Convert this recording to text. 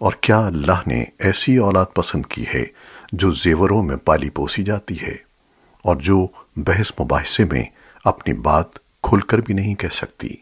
اور کیا اللہ نے ایسی اولاد پسند کی ہے جو زیوروں میں پالی پوسی جاتی ہے اور جو بحث مباحثے میں اپنی بات کھل کر بھی نہیں کہہ سکتی؟